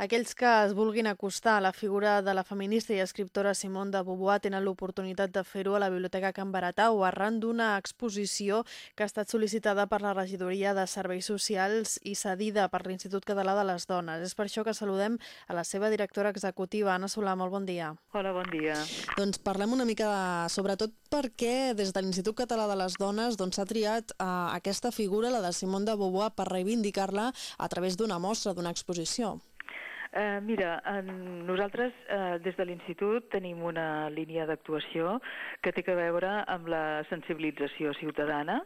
Aquells que es vulguin acostar a la figura de la feminista i escriptora Simone de Beauvoir tenen l'oportunitat de fer-ho a la Biblioteca Can Baratau arran d'una exposició que ha estat sol·licitada per la Regidoria de Serveis Socials i cedida per l'Institut Català de les Dones. És per això que saludem a la seva directora executiva, Anna Solà. Molt bon dia. Hola, bon dia. Doncs parlem una mica, de, sobretot perquè des de l'Institut Català de les Dones s'ha doncs, triat eh, aquesta figura, la de Simone de Beauvoir, per reivindicar-la a través d'una mostra, d'una exposició. Eh, mira, en, nosaltres eh, des de l'Institut tenim una línia d'actuació que té que veure amb la sensibilització ciutadana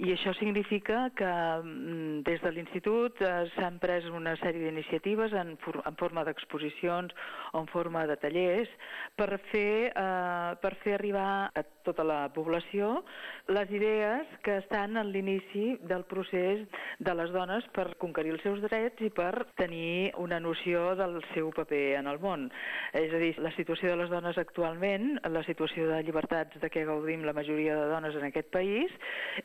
i això significa que mm, des de l'Institut eh, s'han pres una sèrie d'iniciatives en, for en forma d'exposicions o en forma de tallers per fer, eh, per fer arribar a tota la població les idees que estan en l'inici del procés de les dones per conquerir els seus drets i per tenir una noció del seu paper en el món. És a dir, la situació de les dones actualment, la situació de llibertats de què gaudim la majoria de dones en aquest país,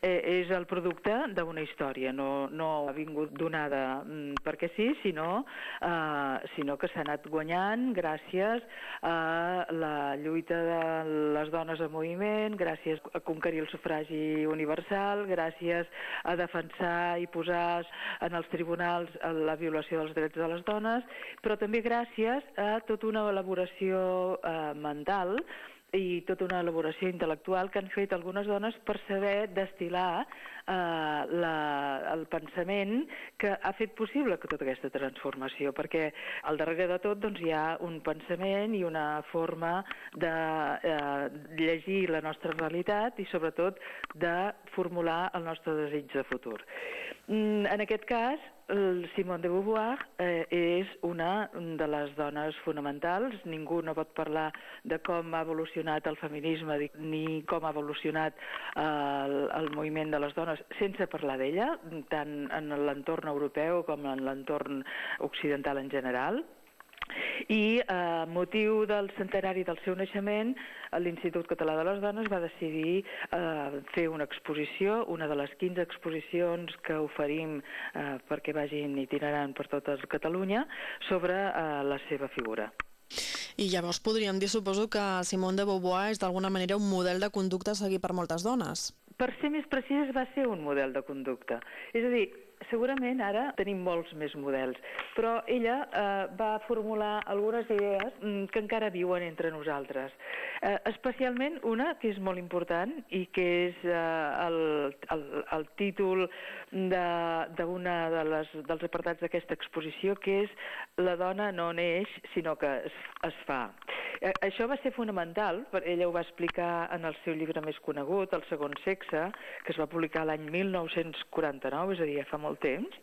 eh, és el producte d'una història, no, no ha vingut donada mm, perquè sí, sinó, eh, sinó que s'ha anat guanyant gràcies a la lluita de les dones en moviment, gràcies a conquerir el sufragi universal, gràcies a defensar i posar en els tribunals la violació dels drets de les dones, però també gràcies a tota una elaboració eh, mental i tota una elaboració intel·lectual que han fet algunes dones per saber destilar eh, la, el pensament que ha fet possible que tota aquesta transformació, perquè al darrere de tot doncs, hi ha un pensament i una forma de eh, llegir la nostra realitat i sobretot de formular el nostre desig de futur. Mm, en aquest cas, Simone de Beauvoir eh, és una de les dones fonamentals. Ningú no pot parlar de com ha evolucionat el feminisme ni com ha evolucionat eh, el, el moviment de les dones sense parlar d'ella, tant en l'entorn europeu com en l'entorn occidental en general. I eh, motiu del centenari del seu naixement, l'Institut Català de les Dones va decidir eh, fer una exposició, una de les 15 exposicions que oferim eh, perquè vagin itinerant per tota Catalunya, sobre eh, la seva figura. I llavors podríem dir, suposo, que Simone de Beauvoir és d'alguna manera un model de conducta a seguir per moltes dones. Per ser més precís, va ser un model de conducta. És a dir, segurament ara tenim molts més models, però ella eh, va formular algunes idees mm, que encara viuen entre nosaltres. Eh, especialment una que és molt important i que és eh, el, el, el títol d'una de, de les, dels apartats d'aquesta exposició, que és La dona no neix, sinó que es, es fa. Eh, això va ser fonamental, ella ho va explicar en el seu llibre més conegut, El segon sexe, que es va publicar l'any 1949, és a dir, fa molt contempt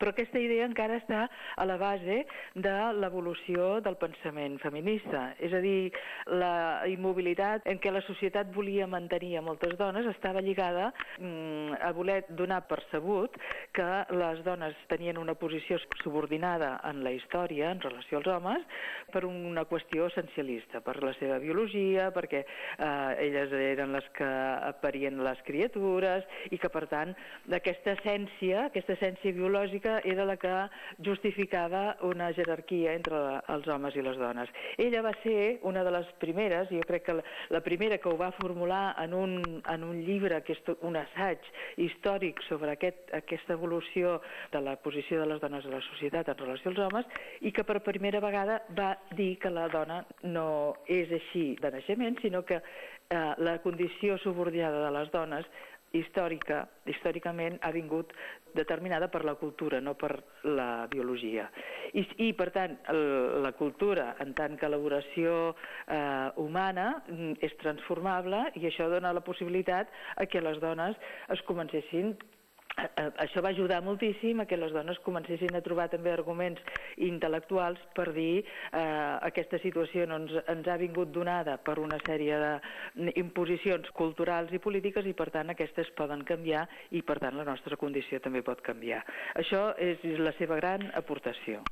però aquesta idea encara està a la base de l'evolució del pensament feminista. És a dir, la immobilitat en què la societat volia mantenir a moltes dones estava lligada mm, a voler donar per sabut que les dones tenien una posició subordinada en la història en relació als homes per una qüestió essencialista, per la seva biologia, perquè eh, elles eren les que aparien les criatures i que, per tant, aquesta essència, aquesta essència biològica política era la que justificava una jerarquia entre els homes i les dones. Ella va ser una de les primeres, jo crec que la, la primera que ho va formular en un, en un llibre, que és un assaig històric sobre aquest, aquesta evolució de la posició de les dones a la societat en relació als homes, i que per primera vegada va dir que la dona no és així de naixement, sinó que eh, la condició subordinada de les dones històrica, històricament ha vingut determinada per la cultura, no per la biologia. I, i per tant, el, la cultura, en tant que elaboració eh, humana, mm, és transformable i això dona la possibilitat a que les dones es comencessin això va ajudar moltíssim a que les dones comencessin a trobar també arguments intel·lectuals per dir eh, aquesta situació no ens, ens ha vingut donada per una sèrie d'imposicions culturals i polítiques i per tant aquestes poden canviar i per tant la nostra condició també pot canviar. Això és la seva gran aportació.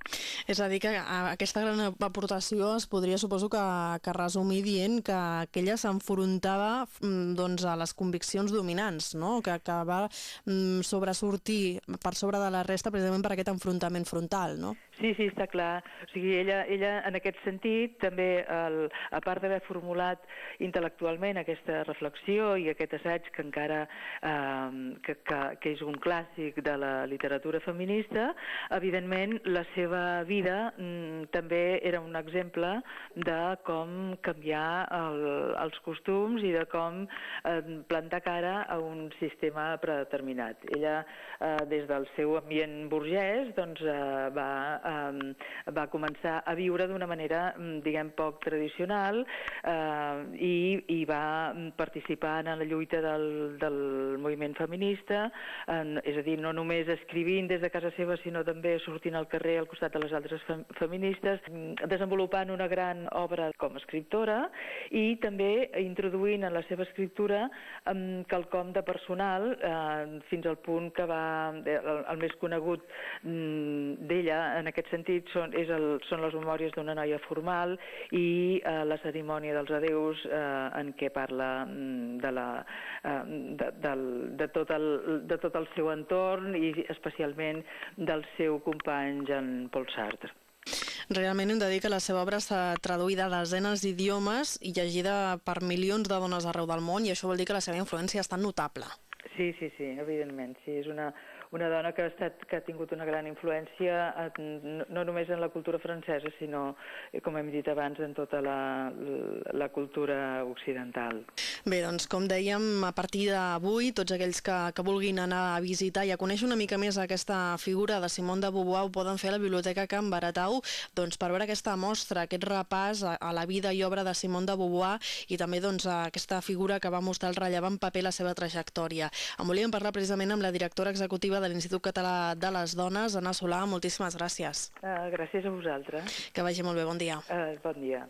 És a dir, que aquesta gran aportació es podria, suposo, que, que resumir dient que, que ella s'enfrontava mm, doncs, a les conviccions dominants, no? que, que va mm, sobresortir per sobre de la resta precisament per aquest enfrontament frontal, no? Sí, sí, està clar. O sigui, ella, ella en aquest sentit, també, el, a part d'haver formulat intel·lectualment aquesta reflexió i aquest assaig que encara eh, que, que, que és un clàssic de la literatura feminista, evidentment la seva vida mm, també era un exemple de com canviar el, els costums i de com eh, plantar cara a un sistema predeterminat. Ella, eh, des del seu ambient burgès, doncs, eh, va eh, va començar a viure d'una manera, diguem, poc tradicional eh, i, i va participar en la lluita del, del moviment feminista, en, és a dir, no només escrivint des de casa seva, sinó també sortint al carrer al costat de les altres fem, feministes, desenvolupant una gran obra com a escriptora i també introduint en la seva escriptura um, quelcom de personal eh, fins al punt que va, el, el més conegut mm, d'ella en aquest sentit sentit són, és el, són les memòries d'una noia formal i eh, la cerimònia dels adeus eh, en què parla mm, de, la, eh, de, del, de, tot el, de tot el seu entorn i especialment del seu company Jean Paul Sartre. Realment hem de dir que la seva obra està traduïda a desenes d'idiomes i llegida per milions de dones arreu del món i això vol dir que la seva influència tan notable. Sí, sí, sí, evidentment. Sí, és una, una dona que ha, estat, que ha tingut una gran influència no, no només en la cultura francesa, sinó, com hem dit abans, en tota la, la cultura occidental. Bé, doncs com dèiem, a partir d'avui, tots aquells que, que vulguin anar a visitar i a conèixer una mica més aquesta figura de Simone de Beauvoir ho poden fer a la Biblioteca Can Baratau doncs, per veure aquesta mostra, aquest repàs a, a la vida i obra de Simone de Beauvoir i també doncs, a aquesta figura que va mostrar el rellevant paper la seva trajectòria. En volíem parlar precisament amb la directora executiva de l'Institut Català de les Dones, Anna Solà. Moltíssimes gràcies. Uh, gràcies a vosaltres. Que vagi molt bé. Bon dia. Uh, bon dia.